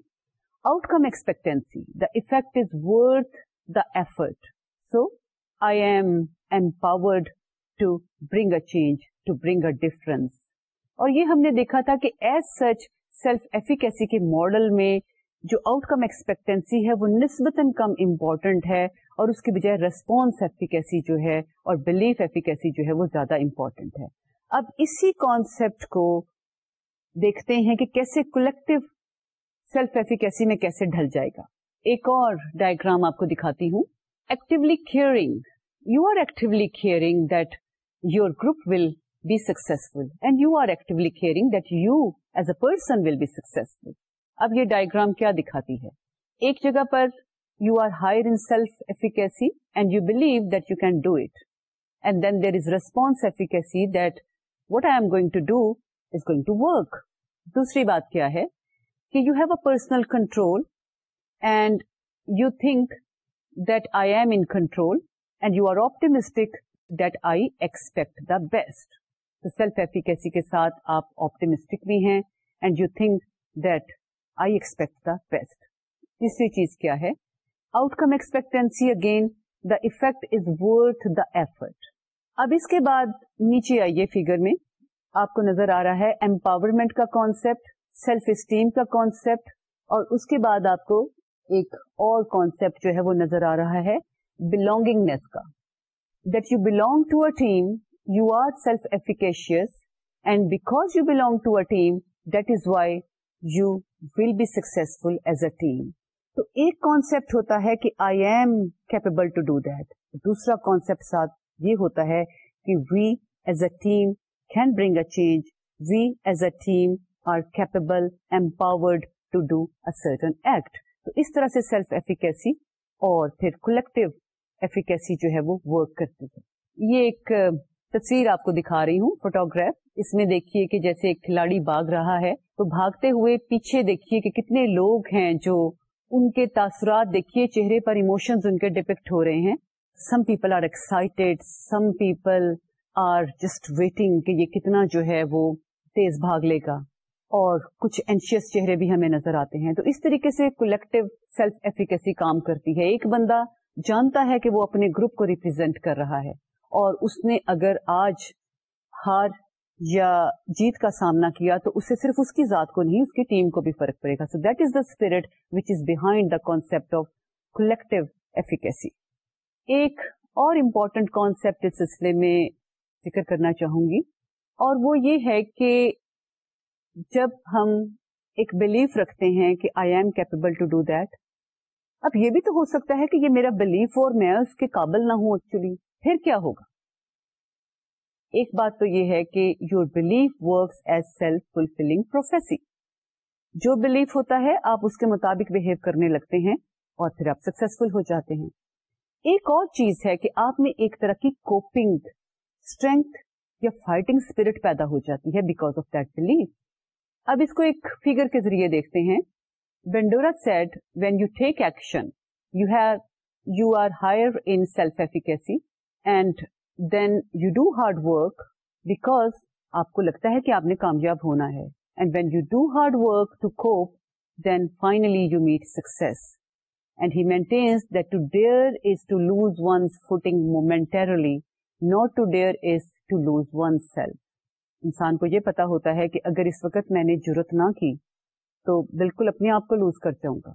outcome expectancy the effect is worth the effort so I am empowered to bring a change to bring a difference اور یہ ہم نے دیکھا تھا کہ ایز سچ سیلف ایفیکیسی کے ماڈل میں جو آؤٹ کم ایکسپیکٹینسی ہے وہ نسبتاً کم امپورٹنٹ ہے اور اس کے بجائے ریسپونس ایفیکیسی جو ہے اور بلیف ایفیکیسی جو ہے وہ زیادہ امپورٹنٹ ہے اب اسی کانسیپٹ کو دیکھتے ہیں کہ کیسے کولیکٹو سیلف ایفیکیسی میں کیسے ڈھل جائے گا ایک اور ڈائگرام آپ کو دکھاتی ہوں actually caring you are actually caring that your group will be successful and you are actually caring that you as a person will be successful اب یہ ڈائگرام کیا دکھاتی ہے ایک جگہ پر you are higher in self efficacy and you believe that you can do it and then there is response efficacy that what I am going to do is going to work دوسری بات کیا ہے کہ you have a personal control and you think that I am in control and you are optimistic that I expect the best تو self efficacy کے ساتھ آپ optimistic بھی ہیں and you think that I expect the best تیسری چیز کیا ہے outcome expectancy again the effect is worth the effort اب اس کے بعد نیچے آئیے فیگر میں آپ کو نظر آ رہا ہے امپاورمنٹ کا کانسپٹ سیلف اسٹیم کا کانسپٹ اور اس کے بعد آپ کو ایک اور کانسیپٹ جو ہے وہ نظر آ رہا ہے بلونگنگنیس کا that you belong to team you are self efficacious and because you belong to a team that is why you will be same تو ایک کانسیپٹ ہوتا ہے کہ I am capable to do that دوسرا concept یہ ہوتا ہے کہ we as a team can bring a change we as a team are capable empowered to do a certain act تو اس طرح سے سیلف ایفیکیسی اور پھر کولیکٹ ایفیکیسی جو ہے وہ ورک کرتی ہے یہ ایک تصویر آپ کو دکھا رہی ہوں فوٹوگراف اس میں دیکھیے کہ جیسے ایک کھلاڑی بھاگ رہا ہے تو بھاگتے ہوئے پیچھے دیکھیے کہ کتنے لوگ ہیں جو ان کے تاثرات دیکھیے چہرے پر ایموشنز ان کے ڈپیکٹ ہو رہے ہیں some people are excited some people are just waiting کہ یہ کتنا جو ہے وہ تیز بھاگ لے گا اور کچھ اینشیس چہرے بھی ہمیں نظر آتے ہیں تو اس طریقے سے کولیکٹو سیلف ایفیکسی کام کرتی ہے ایک بندہ جانتا ہے کہ وہ اپنے گروپ کو ریپرزینٹ کر رہا ہے اور اس نے اگر آج ہار یا جیت کا سامنا کیا تو اسے صرف اس کی ذات کو نہیں اس کی ٹیم کو بھی فرق پڑے گا so that is the spirit which is behind the concept of collective efficacy ایک اور امپورٹنٹ کانسیپٹ اس سلسلے میں ذکر کرنا چاہوں گی اور وہ یہ ہے کہ جب ہم ایک بلیف رکھتے ہیں کہ I am capable to do that اب یہ بھی تو ہو سکتا ہے کہ یہ میرا بلیف اور میں اس کے قابل نہ ہوں ایکچولی پھر کیا ہوگا ایک بات تو یہ ہے کہ your belief works as self fulfilling prophecy جو بلیف ہوتا ہے آپ اس کے مطابق بہیو کرنے لگتے ہیں اور پھر آپ سکسیسفل ہو جاتے ہیں ایک اور چیز ہے کہ آپ میں ایک طرح کی کوپنگ اسٹرینتھ یا فائٹنگ اسپرٹ پیدا ہو جاتی ہے بیکاز آف دیٹ بلیف اب اس کو ایک فیگر کے ذریعے دیکھتے ہیں Bandura said when you take action you have you are higher in self efficacy and then you do hard work because آپ کو لگتا ہے کہ آپ نے کامیاب ہونا ہے and when you do hard work to cope then finally you meet success and he maintains that to dare is to lose one footing momentarily not to dare is to lose one self انسان کو یہ پتا ہوتا ہے کہ اگر اس وقت میں نے جرت نہ کی تو بالکل اپنے آپ کو لوز کر جاؤں گا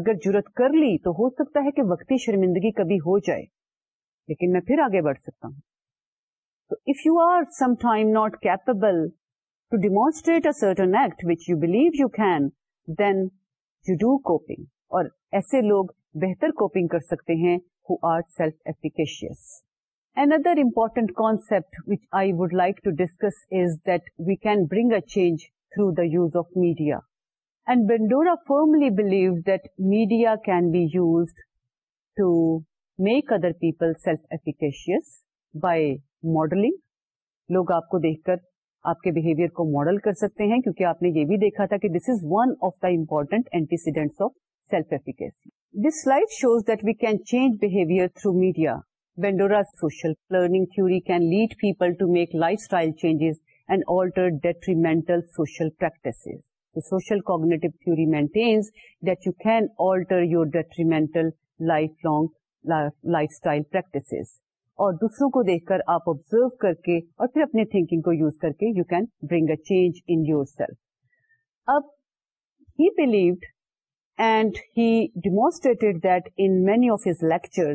اگر جرت کر لی تو ہو سکتا ہے کہ وقتی شرمندگی کبھی ہو جائے لیکن میں پھر آگے بڑھ سکتا ہوں تو if you are some time not capable to demonstrate a certain act which you believe you can then you do coping اور ایسے لوگ بہتر کوپنگ کر سکتے ہیں who are self efficacious change through the use of media and Bandura firmly believe that media can be use to make other people self efficacious by modelling لوگ آپ کو دیکھ کر آپ کے بہیویئر کو ماڈل کر سکتے ہیں کیونکہ آپ نے یہ بھی دیکھا تھا کہ this is one of the important antecedents of self efficacy this life shows that we can change behaviour through media Bandura social learning theory can lead people to make lifestyle changes and alter detrimental social practices social cognitive theory maintains that you can alter your detrimental lifelong lifestyle practices اور دوسروں کو دیکھ کر آپ observe کر کے اور پھر اپنے تھنکنگ کو یوز کر کے you can bring a change in yourself اب he he believed and demonstrated that in many of his lecture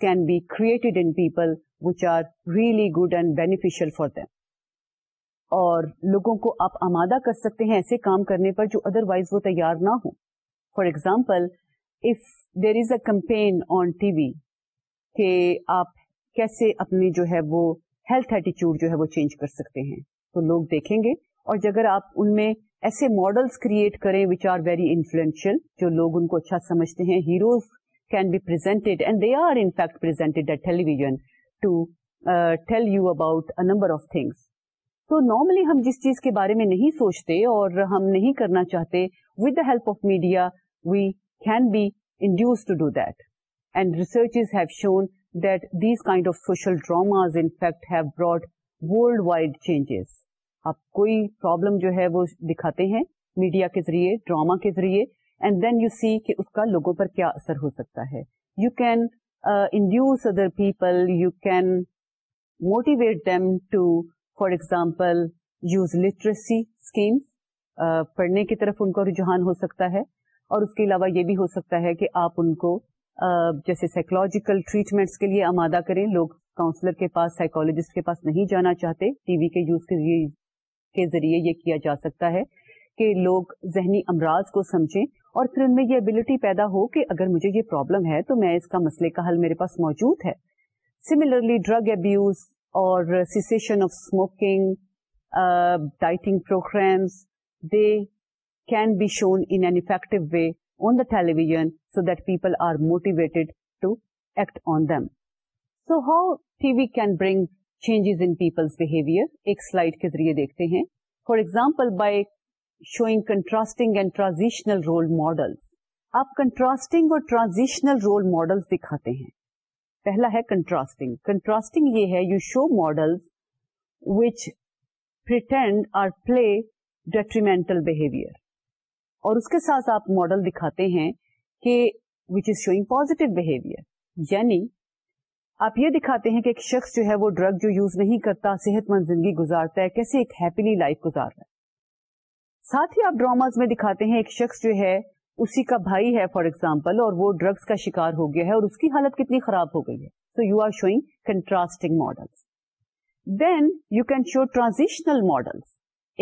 can be created in people which are really good and beneficial for them اور لوگوں کو آپ آمادہ کر سکتے ہیں ایسے کام کرنے پر جو ادر وائز وہ تیار نہ ہوں for example there is a campaign on T V کہ آپ کیسے اپنی جو ہے وہ ہیلتھ ایٹیچیوڈ جو ہے وہ چینج کر سکتے ہیں تو لوگ دیکھیں گے اور اگر آپ ان میں ایسے ماڈلس کریٹ کریں وچ آر ویری انفلوئنشیل جو لوگ ان کو اچھا سمجھتے ہیں heroes can be presented and they are in television to tell you about number of things تو نارملی ہم جس چیز کے بارے میں نہیں سوچتے اور ہم نہیں کرنا چاہتے with the help of media we can be induce to do that and research have shown that جو ہے وہ دکھاتے ہیں میڈیا کے ذریعے ڈراما کے ذریعے اینڈ دین یو سی کہ اس کا لوگوں پر کیا اثر ہو سکتا ہے you can induce other people you can motivate them to for example use literacy scheme پڑھنے کی طرف ان کا رجحان ہو سکتا ہے اور اس کے علاوہ یہ بھی ہو سکتا ہے کہ آپ ان کو جیسے سائیکولوجیکل ٹریٹمنٹس کے لیے آمادہ کریں لوگ کاؤنسلر کے پاس سائیکولوجسٹ کے پاس نہیں جانا چاہتے ٹی وی کے یوز کے ذریعے یہ کیا جا سکتا ہے کہ لوگ ذہنی امراض کو سمجھیں اور پھر ان میں یہ ابلٹی پیدا ہو کہ اگر مجھے یہ پرابلم ہے تو میں اس کا مسئلے کا حل میرے پاس موجود ہے سملرلی ڈرگ ابیوز اور cessation of smoking dieting programs they can be shown effective television so that people are motivated to act on them so how T V can bring changes in people's behaviour ایک slide کے ذریعے دیکھتے ہیں for example by showing contrasting and transitional role models آپ contrasting اور transitional role model دکھاتے ہیں پہلا ہے کنٹراسٹنگ کنٹراسٹنگ یہ ہے یو شو ماڈلس وچینڈ اور پلے ڈیٹریمینٹل بہیویئر اور اس کے ساتھ آپ ماڈل دکھاتے ہیں کہ which is showing positive behaviour یعنی آپ یہ دکھاتے ہیں کہ ایک شخص جو ہے وہ ڈرگ جو یوز نہیں کرتا صحت مند زندگی گزارتا ہے کیسے ایک ہیپیلی لائف گزار رہا ہے ساتھ ہی آپ ڈراماز میں دکھاتے ہیں ایک شخص جو ہے اسی کا بھائی ہے فار ایگزامپل اور وہ ڈرگس کا شکار ہو گیا ہے اور اس کی حالت کتنی خراب ہو گئی ہے so you are showing contrasting model then you can show transitional model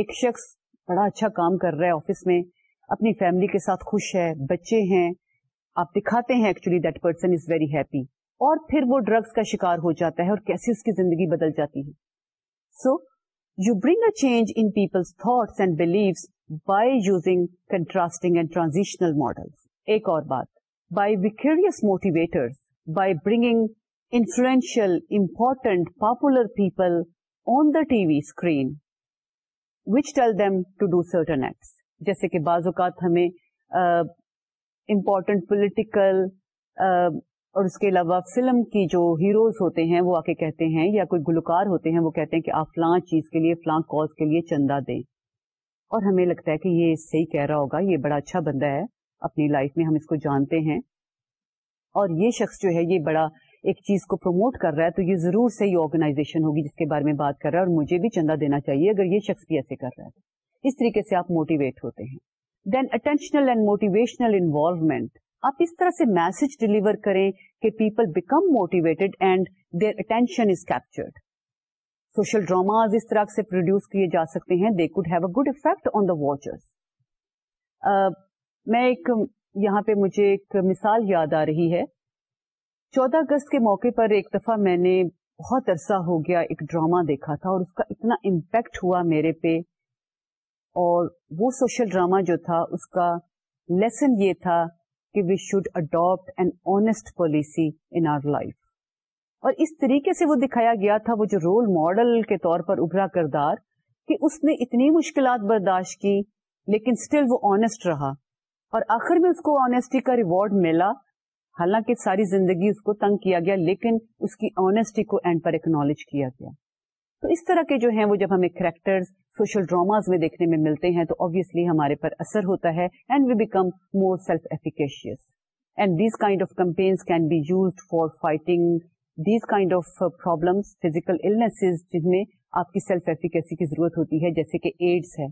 ایک شخص بڑا اچھا کام کر رہا ہے آفس میں اپنی فیملی کے ساتھ خوش ہے بچے ہیں آپ دکھاتے ہیں actually that person is very happy اور پھر وہ ڈرگس کا شکار ہو جاتا ہے اور کیسے اس کی زندگی بدل جاتی ہے so you bring a change in people's thoughts and beliefs by using contrasting and transitional model ایک اور بات by motivator by bringing influential important popular people on the T V screen which tell them to do certain acts جیسے کہ بعض اوقات ہمیں important political اور اس کے علاوہ فلم کی جو ہیروز ہوتے ہیں وہ آ کے کہتے ہیں یا کوئی گلوکار ہوتے ہیں وہ کہتے ہیں کہ آپ فلاں چیز کے لیے فلاں کوز کے لیے چندہ دیں اور ہمیں لگتا ہے کہ یہ صحیح کہہ رہا ہوگا یہ بڑا اچھا بندہ ہے اپنی لائف میں ہم اس کو جانتے ہیں اور یہ شخص جو ہے یہ بڑا ایک چیز کو پروموٹ کر رہا ہے تو یہ ضرور سے آرگنائزیشن ہوگی جس کے بارے میں بات کر رہا ہے اور مجھے بھی چندہ دینا چاہیے اگر یہ شخص بھی ایسے کر رہا ہے اس طریقے سے آپ موٹیویٹ ہوتے ہیں then attentional and motivational involvement آپ اس طرح سے میسج ڈلیور کریں کہ people become motivated and their attention is captured social dramas اس طرح سے پروڈیوس کیے جا سکتے ہیں they could have a good effect on the watchers میں ایک یہاں پہ مجھے ایک مثال یاد آ رہی ہے چودہ اگست کے موقع پر ایک دفعہ میں نے بہت عرصہ ہو گیا ایک ڈراما دیکھا تھا اور اس کا اتنا امپیکٹ ہوا میرے پہ اور وہ سوشل ڈراما جو تھا اس کا لیسن یہ تھا کہ we should adapt an honest policy in our life اور اس طریقے سے وہ دکھایا گیا تھا وہ جو رول ماڈل کے طور پر ابھرا کردار کہ اس نے اتنی مشکلات برداشت کی لیکن اسٹل وہ آنےسٹ رہا اور آخر میں اس کو آنےسٹی کا ریوارڈ ملا حالانکہ ساری زندگی اس کو تنگ کیا گیا لیکن اس کی آنےسٹی کو اینڈ پر اکنالج کیا گیا تو اس طرح کے جو ہیں وہ جب ہمیں کریکٹرز سوشل ڈراماز میں دیکھنے میں ملتے ہیں تو آبویسلی ہمارے پر اثر ہوتا ہے and we become more self efficacious and these kind of campaigns can be used for fighting these kind of problems physical illnesses جن میں آپ کی سیلف ایفیکیسی کی ضرورت ہوتی ہے جیسے کہ ایڈس ہے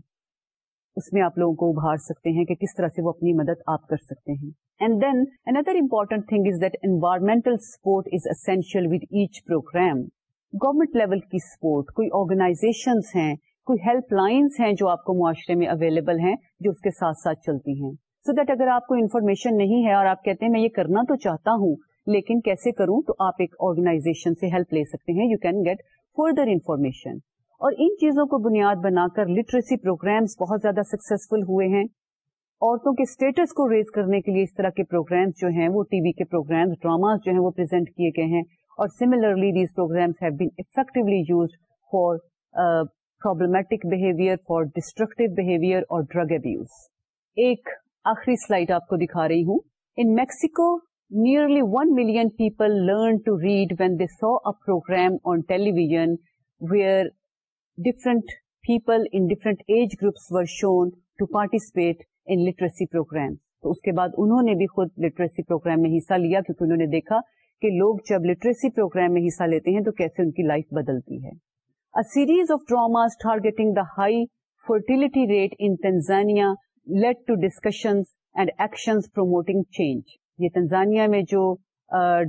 اس میں آپ لوگوں کو ابھار سکتے ہیں کہ کس طرح سے وہ اپنی مدد آپ کر سکتے ہیں and then another important thing is that environmental support is essential with each program government level کی سپورٹ کوئی آرگنائزیشنس ہیں کوئی ہیلپ لائنس ہیں جو آپ کو معاشرے میں اویلیبل ہیں جو اس کے ساتھ ساتھ چلتی ہیں سو دیٹ اگر آپ کو انفارمیشن نہیں ہے اور آپ کہتے ہیں میں یہ کرنا تو چاہتا ہوں لیکن کیسے کروں تو آپ ایک آرگنائزیشن سے ہیلپ لے سکتے ہیں you can get further information اور ان چیزوں کو بنیاد بنا کر لٹریسی پروگرامس بہت زیادہ سکسیزفل ہوئے ہیں عورتوں کے اسٹیٹس کو ریز کرنے کے لیے اس طرح کے پروگرامس جو ہیں وہ ٹی وی کے پروگرامز ڈراماز جو ہیں وہ پرزینٹ کیے گئے ہیں اور similarly these programs have been effectively used for problematic behaviour for destructive behaviour اور ڈرگ ابیوز ایک آخری سلائڈ آپ کو دکھا رہی ہوں in Mexico nearly one million people learn to read when they saw a program on television where different people in different age groups were shown to participate in literacy program تو اس کے بعد انہوں نے بھی خود لٹریسی پروگرام میں حصہ لیا کیونکہ انہوں نے دیکھا کہ لوگ جب لٹریسی پروگرام میں حصہ لیتے ہیں تو کیسے ان کی لائف بدلتی ہے series of drama targeting the high fertility rate in promoting change یہ تنزانیہ میں جو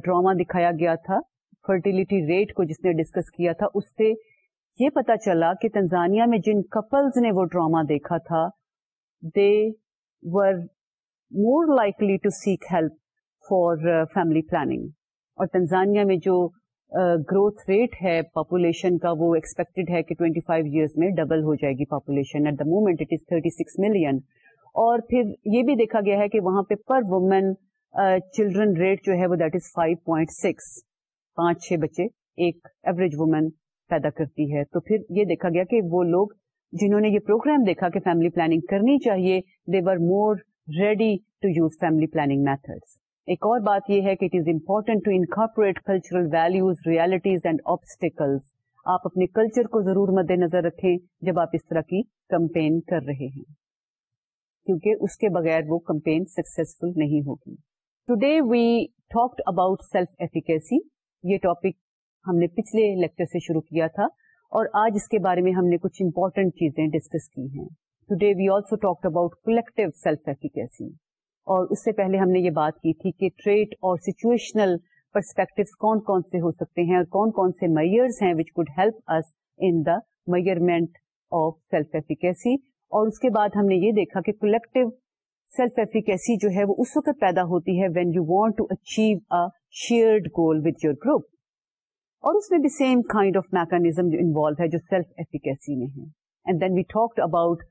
ڈراما دکھایا گیا تھا فرٹیلٹی ریٹ کو جس نے ڈسکس کیا تھا اس سے یہ پتا چلا کہ تنزانیہ میں جن کپلز نے وہ ڈراما دیکھا تھا they were more likely to seek help for family planning اور تنزانیہ میں جو گروتھ ریٹ ہے پاپولیشن کا وہ ایکسپیکٹڈ ہے کہ 25 فائیو ایئرس میں ڈبل ہو جائے گی population at the moment it is thirty six million اور پھر یہ بھی دیکھا گیا ہے کہ وہاں پہ پر وومین چلڈرن ریٹ جو ہے وہ that is five point six پانچ چھ بچے ایک ایوریج وومین پیدا کرتی ہے تو پھر یہ دیکھا گیا کہ وہ لوگ جنہوں نے یہ پروگرام دیکھا کہ فیملی پلاننگ کرنی چاہیے they were more ready to use family planning methods ایک اور بات یہ ہے کہ it is important to incorporate cultural values realities and obstacles آپ اپنے کلچر کو ضرور مد نظر رکھیں جب آپ اس طرح کی کمپین کر رہے ہیں کیونکہ اس کے بغیر وہ کمپین سکسیزفل نہیں ہوگی today we talk about self efficacy یہ ٹاپک ہم نے پچھلے لیکچر سے شروع کیا تھا اور آج اس کے بارے میں ہم نے کچھ امپورٹینٹ چیزیں ڈسکس کی ہیں today we also talk about collective self efficacy اور اس سے پہلے ہم نے یہ بات کی تھی کہ ٹریٹ اور سچویشنل پرسپیکٹو کون کون سے ہو سکتے ہیں اور کون کون سے میئرز ہیں which could help us in the measurement of self efficacy اور اس کے بعد ہم نے یہ دیکھا کہ کولیکٹو سیلف ایفیکیسی جو ہے وہ اس وقت پیدا ہوتی ہے when you want to achieve shared goal with your group اور اس میں بھی سیم کائنڈ آف میکانزم جو انوالو ہے جو سیلف ایفیکیسی میں ہے and then we talk about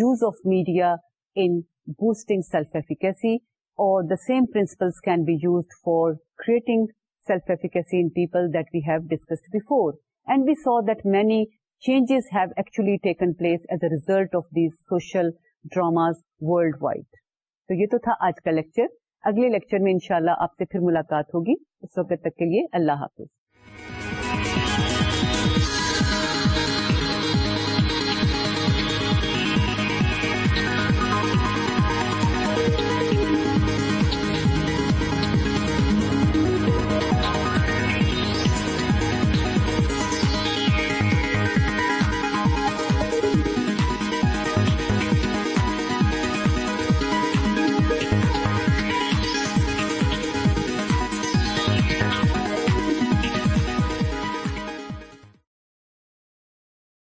use of media in boosting self-efficacy or the same principles can be used for creating self-efficacy in people that we have discussed before. And we saw that many changes have actually taken place as a result of these social dramas worldwide. So, this was today's lecture. اگلے lecture میں انشاءاللہ آپ سے پھر ملاقات ہوگی اس وقت تک کے لیے اللہ حافظ